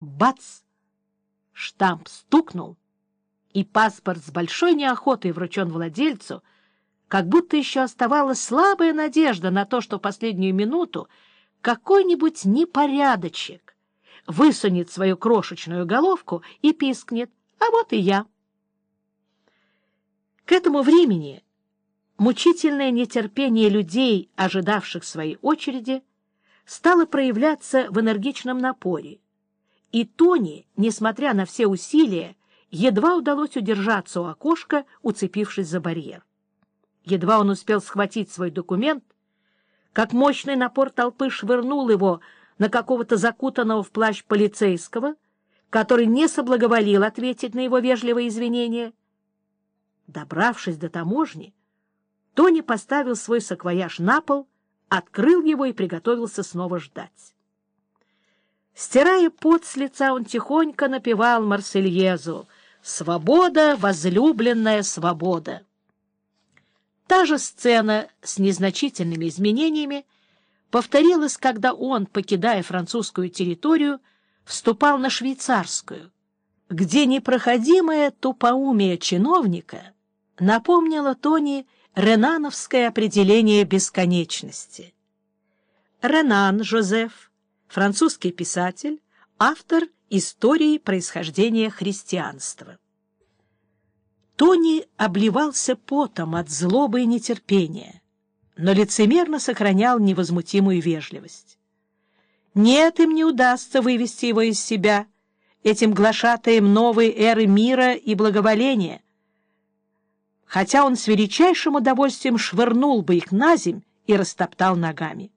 Бац! Штамп стукнул, и паспорт с большой неохотой вручен владельцу, как будто еще оставалась слабая надежда на то, что в последнюю минуту какой-нибудь непорядочек высунет свою крошечную головку и пискнет «А вот и я». К этому времени мучительное нетерпение людей, ожидавших своей очереди, стало проявляться в энергичном напоре, и Тони, несмотря на все усилия, едва удалось удержаться у окошка, уцепившись за барьер. Едва он успел схватить свой документ, как мощный напор толпы швырнул его на какого-то закутанного в плащ полицейского, который не соблаговолил ответить на его вежливые извинения. Добравшись до таможни, Тони поставил свой саквояж на пол, открыл его и приготовился снова ждать. Стирая пот с лица, он тихонько напевал Марсельезу «Свобода, возлюбленная свобода». Та же сцена с незначительными изменениями повторилась, когда он, покидая французскую территорию, вступал на швейцарскую, где непроходимое тупоумие чиновника напомнило Тони ренановское определение бесконечности. Ренан Жозеф, французский писатель, автор истории происхождения христианства. Тони обливался потом от злобы и нетерпения, но лицемерно сохранял невозмутимую вежливость. Нет, им не удастся вывести его из себя, этим глашатаем новой эры мира и благоволения, хотя он с величайшим удовольствием швырнул бы их на земь и растоптал ногами.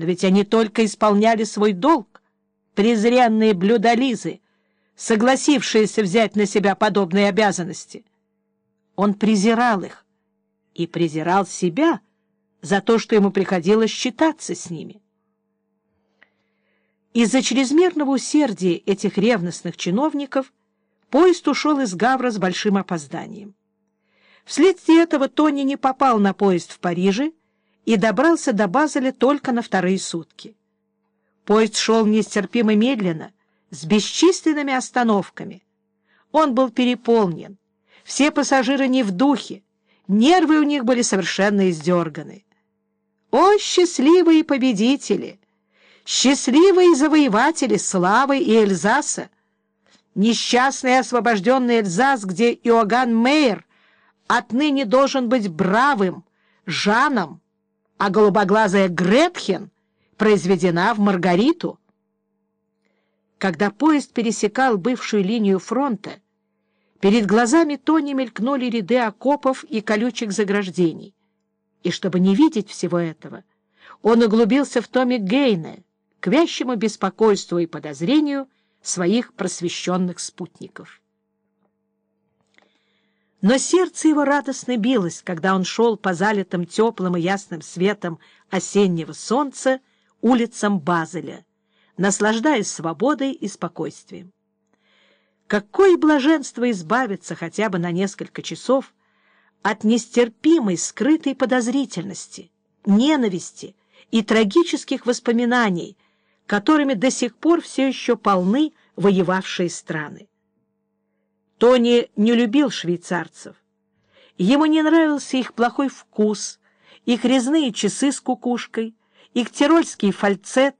Но ведь они только исполняли свой долг, презренные блюдолизы, согласившиеся взять на себя подобные обязанности. Он презирал их и презирал себя за то, что ему приходилось считаться с ними. Из-за чрезмерного усердия этих ревностных чиновников поезд ушел из Гавра с большим опозданием. Вследствие этого Тони не попал на поезд в Париже и добрался до Базеля только на вторые сутки. Поезд шел нестерпимо медленно, с бесчисленными остановками. Он был переполнен, все пассажиры не в духе, нервы у них были совершенно издерганы. О, счастливые победители! Счастливые завоеватели славы и Эльзаса! Несчастный освобожденный Эльзас, где Иоганн Мейер отныне должен быть бравым Жаном, а голубоглазая Гретхен произведена в Маргариту. Когда поезд пересекал бывшую линию фронта, перед глазами Тони мелькнули ряды окопов и колючих заграждений. И чтобы не видеть всего этого, он углубился в томе Гейна к вящему беспокойству и подозрению своих просвещенных спутников. Но сердце его радостно билось, когда он шел по залитым теплым и ясным светом осеннего солнца улицам Базеля, наслаждаясь свободой и спокойствием. Какое блаженство избавиться хотя бы на несколько часов от нестерпимой скрытой подозрительности, ненависти и трагических воспоминаний, которыми до сих пор все еще полны воевавшие страны. Тони не любил швейцарцев. Ему не нравился их плохой вкус, их резные часы с кукушкой, их тирольский фальцет,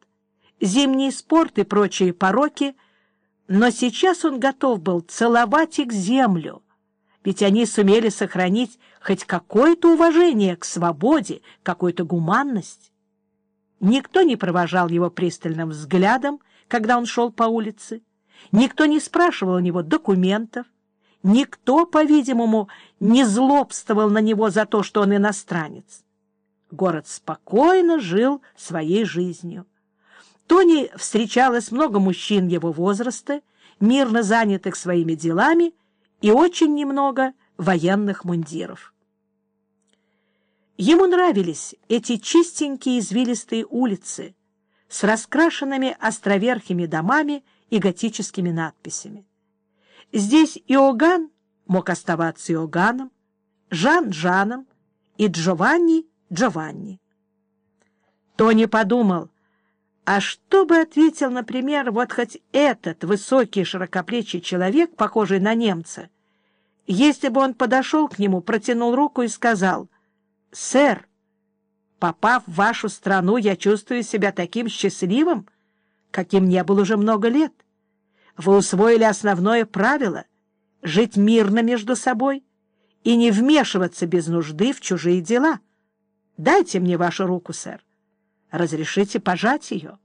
зимний спорт и прочие пороки, но сейчас он готов был целовать их землю, ведь они сумели сохранить хоть какое-то уважение к свободе, какую-то гуманность. Никто не провожал его пристальным взглядом, когда он шел по улице, никто не спрашивал у него документов, никто, по-видимому, не злобствовал на него за то, что он иностранец. Город спокойно жил своей жизнью. Тони встречалось много мужчин его возраста, мирно занятых своими делами, и очень немного военных мундиров. Ему нравились эти чистенькие извилистые улицы с раскрашенными островерхими домами и готическими надписями. Здесь Иоганн мог оставаться Иоганном, Жан — Жаном и Джованни — Джованни. Тони подумал — А что бы ответил, например, вот хоть этот высокий широкоплечий человек, похожий на немца, если бы он подошел к нему, протянул руку и сказал, «Сэр, попав в вашу страну, я чувствую себя таким счастливым, каким не был уже много лет. Вы усвоили основное правило — жить мирно между собой и не вмешиваться без нужды в чужие дела. Дайте мне вашу руку, сэр. Разрешите пожать ее.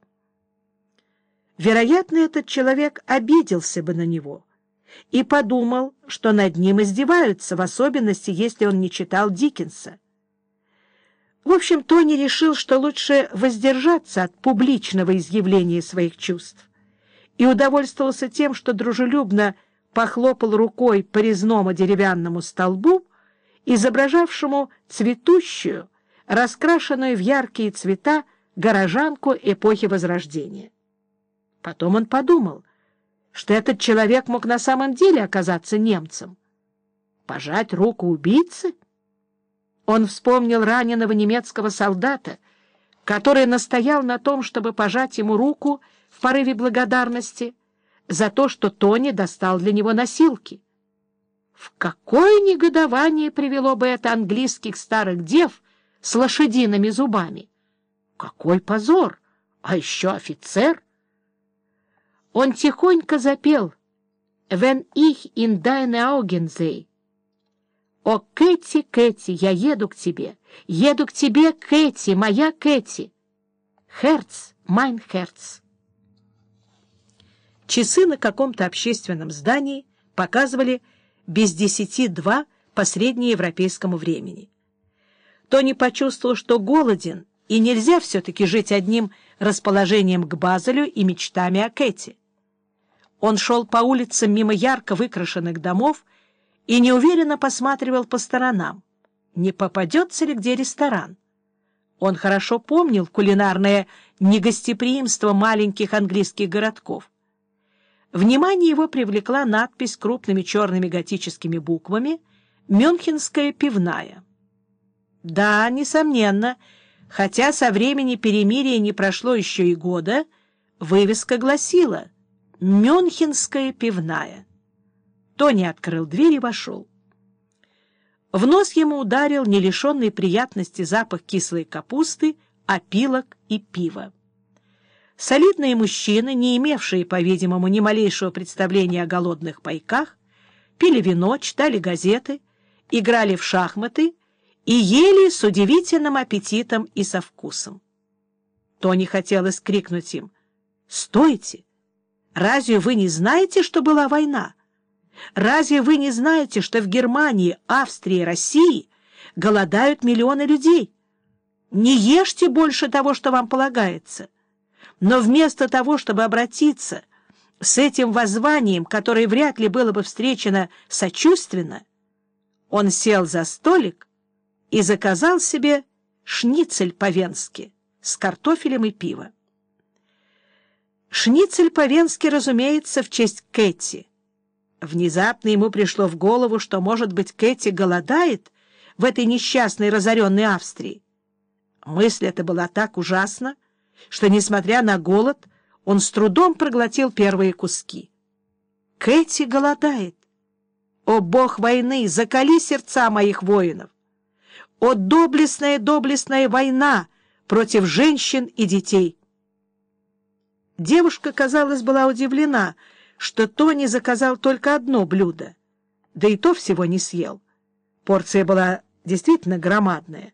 Вероятно, этот человек обиделся бы на него и подумал, что над ним издеваются, в особенности, если он не читал Диккенса. В общем, Тони решил, что лучше воздержаться от публичного изъявления своих чувств и удовольствовался тем, что дружелюбно похлопал рукой по резному деревянному столбу, изображавшему цветущую, раскрашенную в яркие цвета горожанку эпохи Возрождения. Потом он подумал, что этот человек мог на самом деле оказаться немцем. Пожать руку убийцы? Он вспомнил раненого немецкого солдата, который настоял на том, чтобы пожать ему руку в порыве благодарности за то, что Тони достал для него носилки. В какое негодование привело бы это английских старых дев с лошадиными зубами! Какой позор! А еще офицер! Он тихонько запел «Wenn ich in deine Augen sehe». «О, Кэти, Кэти, я еду к тебе! Еду к тебе, Кэти, моя Кэти!» «Херц, майн Херц!» Часы на каком-то общественном здании показывали без десяти два по среднеевропейскому времени. Тони почувствовал, что голоден, и нельзя все-таки жить одним расположением к Базелю и мечтами о Кэти. Он шел по улицам мимо ярко выкрашенных домов и неуверенно посматривал по сторонам, не попадется ли где ресторан. Он хорошо помнил кулинарное негостеприимство маленьких английских городков. Внимание его привлекла надпись крупными черными готическими буквами «Мюнхенская пивная». Да, несомненно, хотя со времени перемирия не прошло еще и года, вывеска гласила «Мюнхенская пивная». Тони открыл дверь и вошел. В нос ему ударил не лишенный приятности запах кислой капусты, опилок и пива. Солидные мужчины, не имевшие, по-видимому, ни малейшего представления о голодных пайках, пили вино, читали газеты, играли в шахматы и ели с удивительным аппетитом и со вкусом. Тони хотелось крикнуть им «Стойте! Разве вы не знаете, что была война? Разве вы не знаете, что в Германии, Австрии, России голодают миллионы людей? Не ешьте больше того, что вам полагается. Но вместо того, чтобы обратиться с этим воззванием, которое вряд ли было бы встречено сочувственно, он сел за столик и заказал себе шницель по-венски с картофелем и пивом. Шницель по-венски, разумеется, в честь Кэти. Внезапно ему пришло в голову, что, может быть, Кэти голодает в этой несчастной разоренной Австрии. Мысль эта была так ужасна, что, несмотря на голод, он с трудом проглотил первые куски. Кэти голодает. О, бог войны, закали сердца моих воинов! О, доблестная, доблестная война против женщин и детей! Девушка, казалось, была удивлена, что Тони заказал только одно блюдо, да и то всего не съел. Порция была действительно громадная.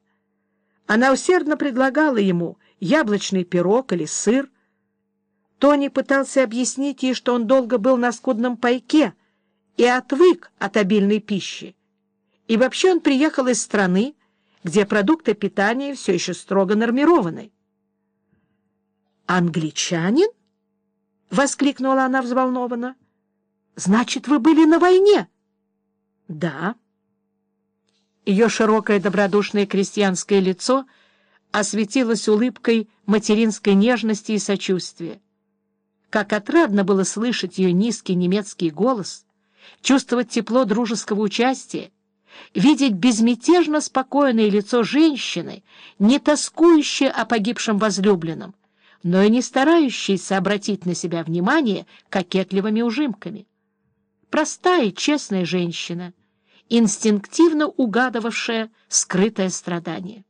Она усердно предлагала ему яблочный пирог или сыр. Тони пытался объяснить ей, что он долго был на скудном пайке и отвык от обильной пищи. И вообще он приехал из страны, где продукты питания все еще строго нормированы. «Англичанин?» — воскликнула она взволнованно. «Значит, вы были на войне?» «Да». Ее широкое добродушное крестьянское лицо осветилось улыбкой материнской нежности и сочувствия. Как отрадно было слышать ее низкий немецкий голос, чувствовать тепло дружеского участия, видеть безмятежно спокойное лицо женщины, не тоскующей о погибшем возлюбленном, но и не старающаяся обратить на себя внимание кокетливыми ужимками. Простая, честная женщина, инстинктивно угадывавшая скрытое страдание.